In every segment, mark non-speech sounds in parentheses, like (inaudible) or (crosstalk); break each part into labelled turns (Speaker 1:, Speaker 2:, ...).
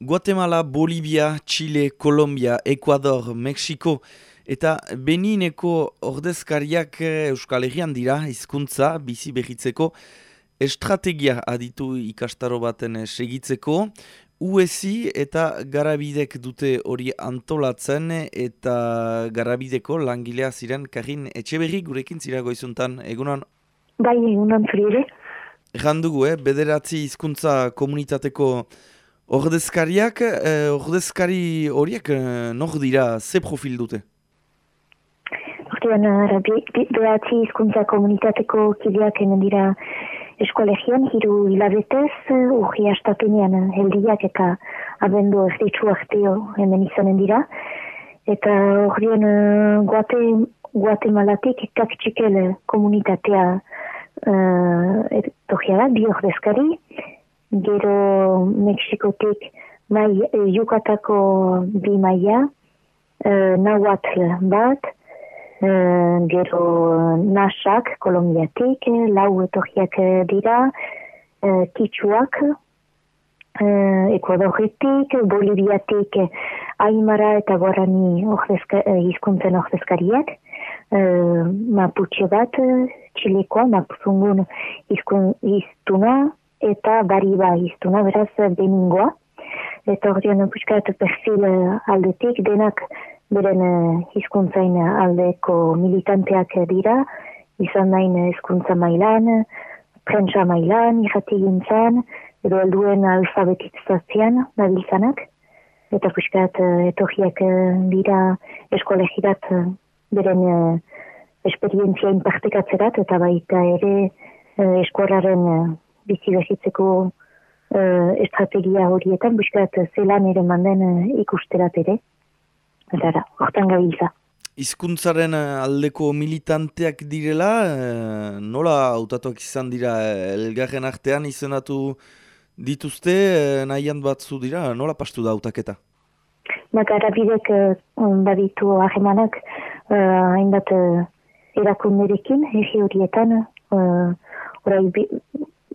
Speaker 1: Guatemala, Bolivia, Chile, Kolombia, Ecuador, Mexiko eta Benineko ordezkariak eh, Euskal Herrian dira hizkuntza bizi behitzeko estrategia aditu ikastaro baten eh, segitzeko. UESI eta Garabidek dute hori antolatzen eta Garabideko langilea ziren Karin Etxeberri gurekin zira goizuntan, egunan?
Speaker 2: Bai, egunan frire.
Speaker 1: Egan dugu, eh? bederatzi hizkuntza komunitateko Ordezkariak, eh, ordezkari horiek eh, nor dira, ze profil dute?
Speaker 2: Ordean, ara, behatzi izkuntza komunitateko kideak hemen dira eskolegian, hiru hilabetez, urri astapenean heldiak eta abendu erditzu arteo hemen izanen dira. Eta ordean, guate, guate malatik, kak txikel komunitatea uh, da, bi ordezkari, gero Mexikotik mai, e, Yukatako bi maia, e, Nahuatl bat, e, gero Nasak, Kolombiatik, lau etorriak dira, e, Kitsuak, e, Ecuadoritik, Boliviatik, Aimara eta Guarani ordeska, e, izkuntzen ordezkariak, e, Mapuche bat, Txilekoa, Mapuzungun izkun, iztuna, eta bari ba iztuna, beraz, beningoa. Eta hori honen puskat perfil eh, aldetik, denak beren hizkuntzain aldeko militanteak dira, izan nahin hizkuntza mailan, prentsa mailan, irrati gintzan, edo alduen alfabetizazioan, nabiltzanak. Eta puskat uh, etorriak dira eskolegirat beren uh, esperientzia inpartekatzerat, eta baita ere uh, eskoraren bizi behitzeko uh, estrategia horietan, buskat zelan ere manden uh, ikusterat ere. Eta, hortan gabiltza.
Speaker 1: Izkuntzaren aldeko militanteak direla, nola hautatuak izan dira elgarren artean izanatu dituzte, nahian batzu dira, nola pastu da hautaketa?
Speaker 2: Bakara bidek uh, baditu ahemanak, hainbat uh, erakunderekin, egi horietan, uh, orai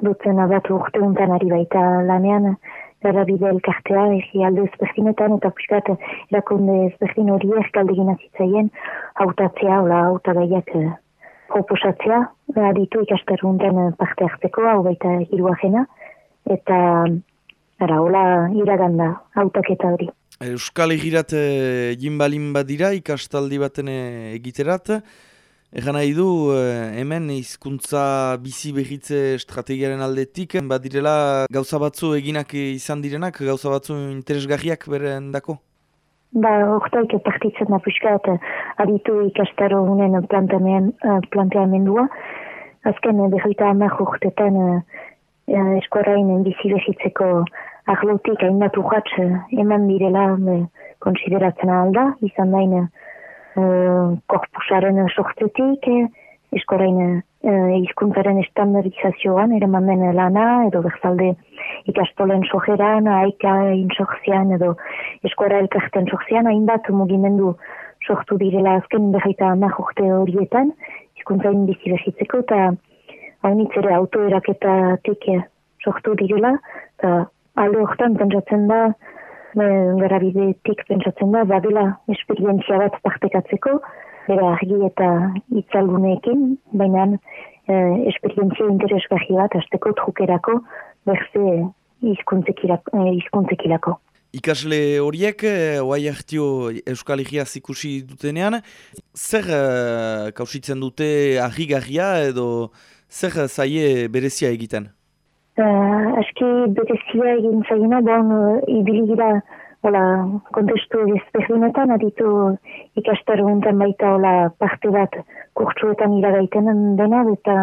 Speaker 2: dutzen abat urte untan ari baita lanean, gara bide elkartea, egi alde ezberdinetan, eta puskat erakunde ezberdin hori erkalde zitzaien, hautatzea, hola, hautagaiak uh, proposatzea, aditu ikaster untan eh, parte hartzeko, hau baita hiruagena, eta, ara, hola, iraganda, hautaketa hori.
Speaker 1: Euskal egirat e, jinbalin badira ikastaldi baten egiterat, Egan nahi du, eh, hemen hizkuntza bizi behitze estrategiaren aldetik, badirela gauza batzu eginak izan direnak, gauza batzu interesgarriak beren dako?
Speaker 2: Ba, ortaik partitzen da puskat aditu ikastaro unen eh, planteamendua. Azken berroita amak urtetan uh, eskorain bizi behitzeko ahlotik hainbat urratz eman direla konsideratzen alda, izan daina korpusaren sortzetik, eskorain uh, izkuntzaren estandardizazioan, ere manden lana, edo berzalde ikastolen sojeran, aika insortzian, edo eskora elkarten sortzian, hainbat mugimendu sortu direla azken berreita amak urte horietan, izkuntzain bizi behitzeko, eta haunitz ere autoeraketatik sortu direla, eta alde horretan pentsatzen da, gara bidetik pentsatzen da, badela esperientzia bat partekatzeko, bera argi eta itzalguneekin, baina e, esperientzia interesgarri bat, azteko trukerako, berze izkuntzekilako.
Speaker 1: Ikasle horiek, eh, oai hartio Euskal Herria zikusi dutenean, zer uh, kausitzen dute argi-garria edo zer zaie berezia egiten?
Speaker 2: Uh, aski betezia egin zaina, bon, uh, ibiligira hola, kontestu ezberdinetan, aditu ikastar guntan baita hola, parte bat kurtsuetan iragaiten dena, eta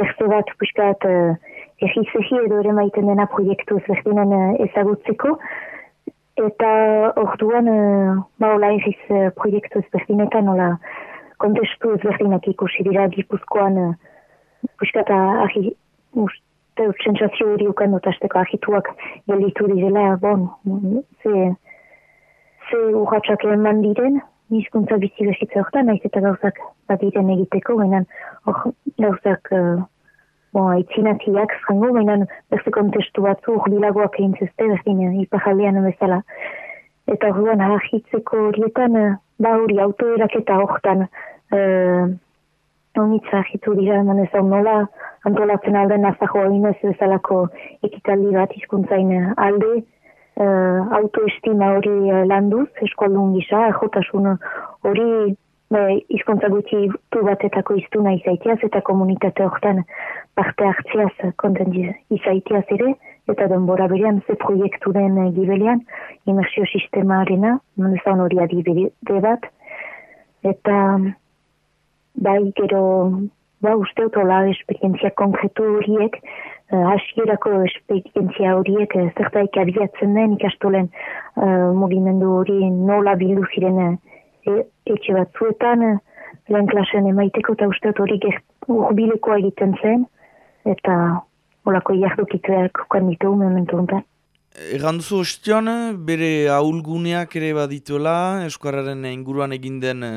Speaker 2: beste bat puskat uh, egizehi edo ere maiten dena proiektu ezberdinen uh, ezagutzeko, eta orduan, uh, ba hola, egiz uh, proiektu ezberdinetan, hola, kontestu ezberdinak ikusi dira, dipuzkoan, uh, puskat ahi, uste, sentsazio hori ukan dut azteko ahituak gelditu direla, bon, ze, ze urratxak eman diren, nizkuntza bizi behitza horretan, nahiz eta gauzak bat diren egiteko, baina gauzak uh, bon, aitzinatiak zango, baina beste kontestu batzu urbilagoak egin zezte, berdin ipajaldean bezala. Eta horren ahitzeko horietan, ba hori autoeraketa hortan, uh, onitza ahitu dira, eman ez nola, antolatzen alden nazajo inez bezalako ekitaldi bat izkuntzain alde, uh, autoestima hori uh, landuz, eskualdun gisa, jotasun hori Bai, izkontza gutxi du batetako iztuna izaiteaz eta komunitate horretan parte hartziaz konten izaiteaz ere, eta denbora berean ze proiektu den gibelean, imersio sistema arena, nolezan hori adibide bat, eta bai gero, ba uste otola esperientzia konkretu horiek, uh, hasierako esperientzia horiek uh, zertaik abiatzen den ikastolen uh, mugimendu hori nola bildu ziren e, etxe batzuetan eh, lehen klasen emaiteko eta uste hori urbilekoa egiten zen eta olako jardukitzeak ukan ditu momentu honetan.
Speaker 1: Egan duzu ostion, bere ahulguneak ere badituela, eskuararen inguruan eginden eh,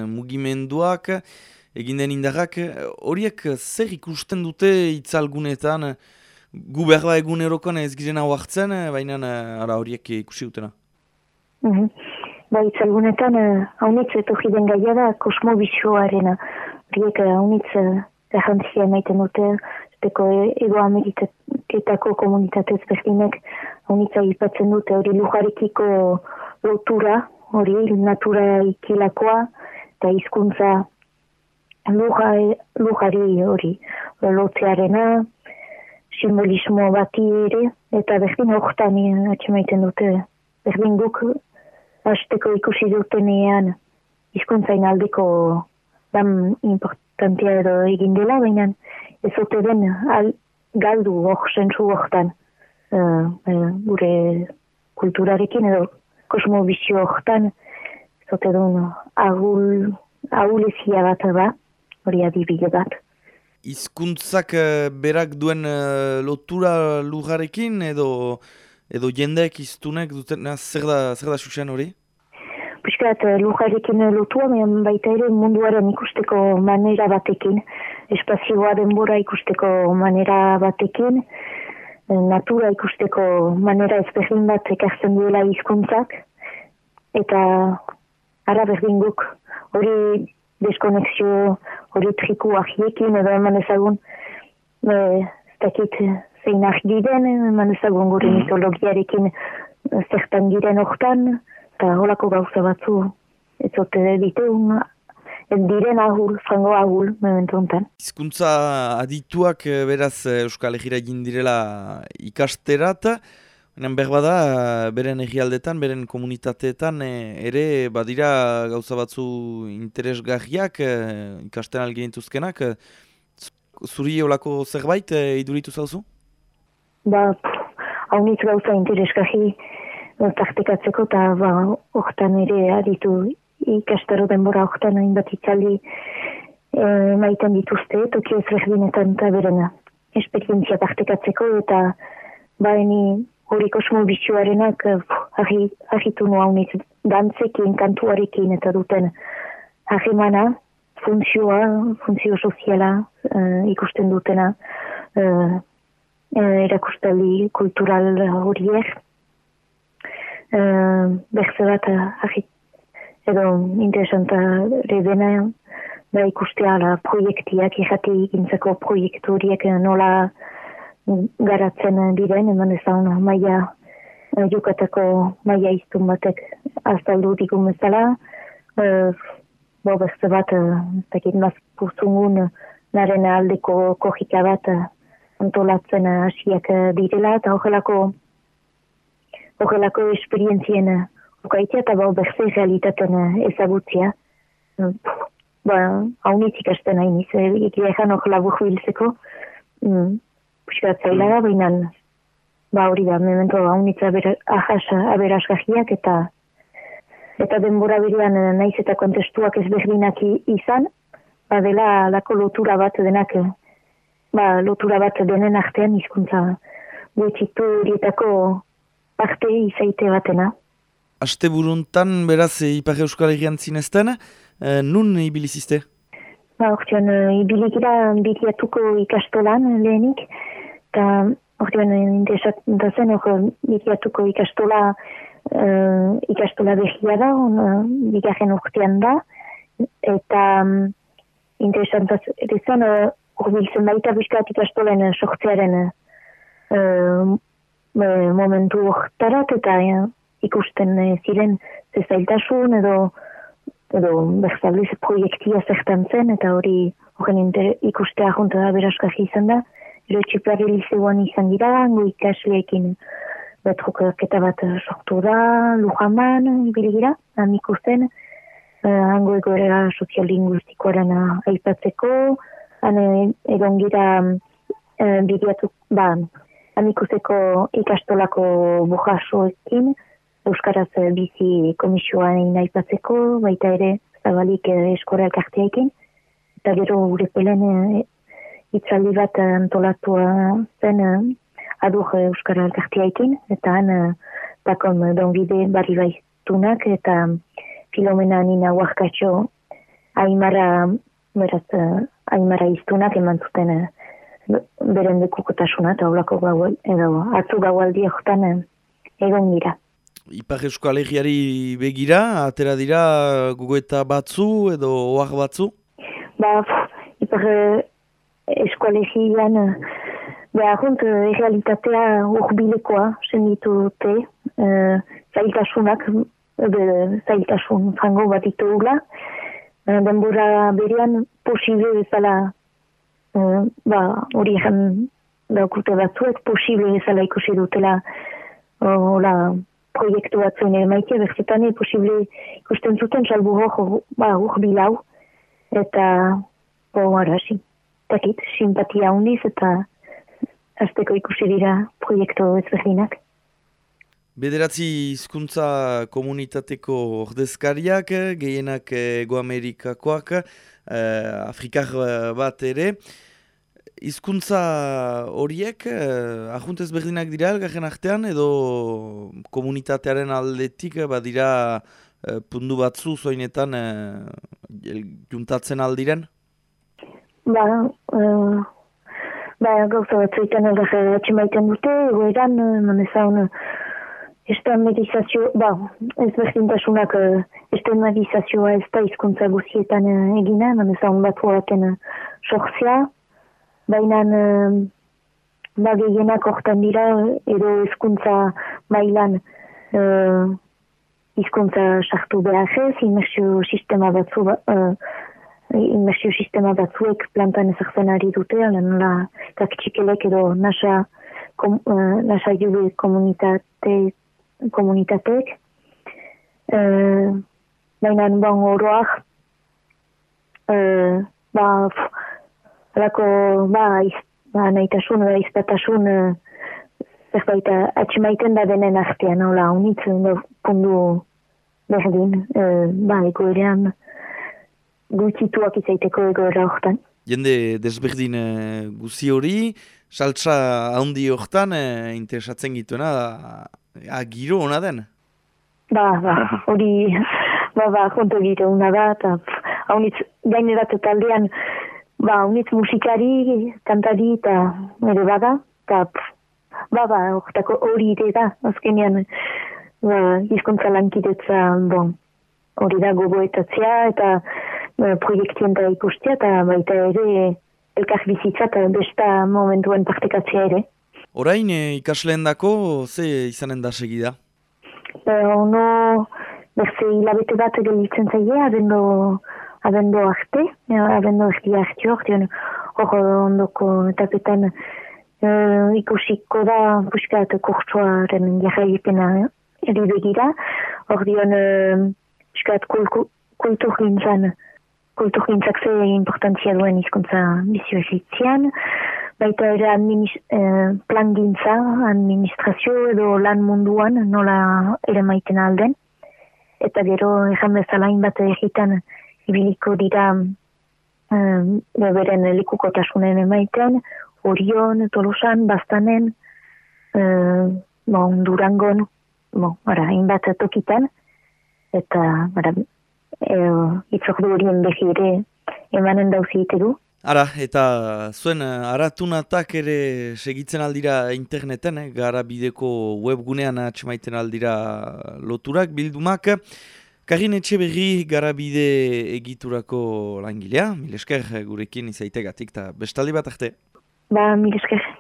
Speaker 1: mugimenduak, eginden indarrak, horiek zer ikusten dute itzalgunetan, gu behar ba egunerokoan ez giren hau hartzen, baina ara horiek ikusi dutena?
Speaker 2: Mm Bai, itzalgunetan, uh, haunitz eto jiden gaia da kosmobizioarena. Riek uh, haunitz errantzia emaiten dute, esteko ego ameriketako komunitatez berdinek haunitz aipatzen dute hori lujarikiko lotura, hori natura ikilakoa, eta hizkuntza lujari hori lotzearena, simbolismo bati ere, eta berdin horretan atxemaiten dute, berdin guk hasteko ikusi dutenean hizkuntzain aldeko lan importantia edo egin dela, baina ez ote den al, galdu hor zentzu horretan uh, uh, gure kulturarekin edo kosmobizio horretan ez ote den agul, agulezia bat ba, hori adibide bat.
Speaker 1: Hizkuntzak uh, berak duen uh, lotura lugarekin edo edo jendeek iztunek duten, zer da, zer da xuxen hori?
Speaker 2: Piskat, eh, lujarekin lotua, baita ere munduaren ikusteko manera batekin, espazioa denbora ikusteko manera batekin, eh, natura ikusteko manera ezberdin bat ekartzen duela hizkuntzak eta ara berdin guk hori deskonexio, hori triku ahiekin edo eman ezagun, e, ez dakit, zein argi den, eman ezagun gure mm. mitologiarekin eh, zertan giren hortan, eta holako gauza batzu ez zote ditun, ez diren ahul, zango ahul, momentu honetan.
Speaker 1: Hizkuntza adituak eh, beraz eh, Euskal Egira egin direla ikasterat, Enen bada, beren egialdetan, beren komunitateetan, ere badira gauza batzu interesgarriak, ikasten algin intuzkenak. Zuri olako zerbait iduritu zauzu?
Speaker 2: ba, hau nitz gauza intereskaji tartekatzeko eta ba, oktan ere aditu ikastaro denbora oktan hain bat itzali e, maiten dituzte, tokio ezberdinetan eta berena esperientzia tartekatzeko eta ba, eni hori kosmo bitxuarenak ahitu hau nitz dantzekin, kantuarekin eta duten ahimana, funtzioa, funtzio soziala uh, ikusten dutena, uh, uh, erakustali kultural horiek. Uh, Berze bat, uh, edo interesanta redena, da ikustea la proiektiak, irrati gintzako proiektu horiek nola garatzen diren, eman ezan maia uh, jukatako maia iztun batek azaldu dikun bezala. Uh, bo beste bat, uh, takit mazpuzungun, naren aldeko kohika bat, antolatzen hasiak eh, direla eta horrelako horrelako esperientzien eh, okaitea eta bau berze realitaten eh, ezagutzia. Ba, hau nitzik asten hain iz, egia ezan hor labur biltzeko, mm, puskat zaila da, baina ba hori da, memento hau nitza aberazgahiak eta eta denbora bidean naiz eta kontestuak ez berdinak izan, ba dela lako lotura bat denak ba, lotura bat denen artean hizkuntza gutxitu horietako parte izaite batena.
Speaker 1: Aste buruntan, beraz, Ipar Euskal Herrian zinezten, e, nun ibilizizte?
Speaker 2: Ba, ordean, uh, ibilikira bikiatuko ikastolan lehenik, eta ordean, interesat zen, hor bikiatuko ikastola, uh, ikastola behia da, on, uh, bigarren urtean da, eta um, interesat zen, uh, urbiltzen baita bizkat ikastolen sortzearen uh, momentu hortarat, eta uh, ikusten uh, ziren zezailtasun edo edo berzabliz proiektia zertan zen, eta hori horren ikustea junta da beraskak izan da. Ero txiplari lizeuan izan dira, hango ikasleekin betrokaketa bat sortu da, lujaman, bilgira, han ikusten, uh, hango egoera sozialinguistikoaren aipatzeko, han egon gira uh, bideatu, ba, han ikusteko ikastolako bujasoekin, Euskaraz eh, bizi komisioan aipatzeko, baita ere zabalik eh, eskora elkarteekin. Eta gero gure pelen eh, itzaldi bat antolatua zen adur Euskara elkarteekin. Eta han takon donbide barri baitunak eta filomena nina huarkatxo aimara, beraz, aimara iztunak eman zuten beren dekukotasuna eta holako gaual, edo atzu gaualdi jotan egon gira.
Speaker 1: Ipar Eusko begira, atera dira gugoeta batzu edo oak batzu?
Speaker 2: Ba, Ipar Eusko Alegian, ba, junt, realitatea urbilekoa, senditu dute, uh, zailtasunak, zailtasun frango bat ito gula. Uh, denbora berean posible bezala, uh, ba, hori egin daukute batzuek, posible bezala ikusi dutela, hola, proiektu batzuen maite berzetan posible ikusten zuten salbu hor, ba, hor bilau, eta, bo, ara, si, takit, simpatia hundiz, eta azteko ikusi dira proiektu ezberdinak.
Speaker 1: Bederatzi hizkuntza komunitateko ordezkariak, gehienak Ego Amerikakoak, eh, Afrikar bat ere, Hizkuntza horiek, eh, ahuntez berdinak dira elgarren artean, edo komunitatearen aldetik eh, badira eh, pundu batzu zoinetan eh, juntatzen aldiren?
Speaker 2: Ba, eh, ba gauza bat zoitan elgarren atximaiten dute, egoeran, non ezaun, estandardizazio, ba, ez berdintasunak eh, estandardizazioa ez da hizkuntza guzietan egina, non ezaun bat horaten sortzea, baina uh, ba gehienak hortan dira edo hizkuntza mailan uh, hizkuntza sartu behar ez, sistema batzu uh, inmersio sistema batzuek plantan ezartzen ari dute, nola kakitxikelek edo nasa kom, uh, nasa jube komunitate komunitateek uh, baina bon oroak uh, ba Halako, ba, iz, ba, nahitasun, ba, izpatasun, uh, zerbait, atximaiten da denen artean, hola, unitzen, da, pundu berdin, uh, ba, egoerean, gutituak izaiteko egoera horretan.
Speaker 1: Jende desberdin uh, guzi hori, saltsa handi horretan, uh, interesatzen gituena, da, giro hona den?
Speaker 2: Ba, ba, (laughs) hori, ba, ba, konto giro hona da, eta haunitz, gainerat taldean, ba, unitz musikari, kantari eta nire bada, eta ba, ba, hori ide da, azkenean, ba, izkontza lankidetza, bon, hori da gogoetatzea eta proiektien da ikustia, eta baita ere elkar bizitza eta besta momentuen partekatzea ere.
Speaker 1: Orain e, ikasleen dako, ze izanen da segida?
Speaker 2: Ba, ono, berze hilabete bat egelitzen zaila, abendo abendo arte, abendo erdi arte hor, hor ondoko etapetan uh, ikusiko da buskat kurtsuaren jarraipena eri begira, hor dion uh, buskat kultur gintzan, kultur gintzak ze importantzia duen izkuntza bizio egitzean, baita ere administ, uh, plan gintza, administrazio edo lan munduan nola ere maiten alden, eta gero ezan bezalain bat egiten ibiliko dira um, beren likukotasunen emaiten, Orion, Tolosan, Bastanen, um, bon, Durangon, bon, ara, inbat tokitan, eta bara, e, itzok du horien behi ere emanen dauzi du.
Speaker 1: Ara, eta zuen aratunatak ere segitzen aldira interneten, eh? gara bideko webgunean atxemaiten aldira loturak, bildumak. Karin etxe berri gara bide egiturako langilea, milesker gurekin izaitegatik, eta bestaldi bat arte.
Speaker 2: Ba, milesker.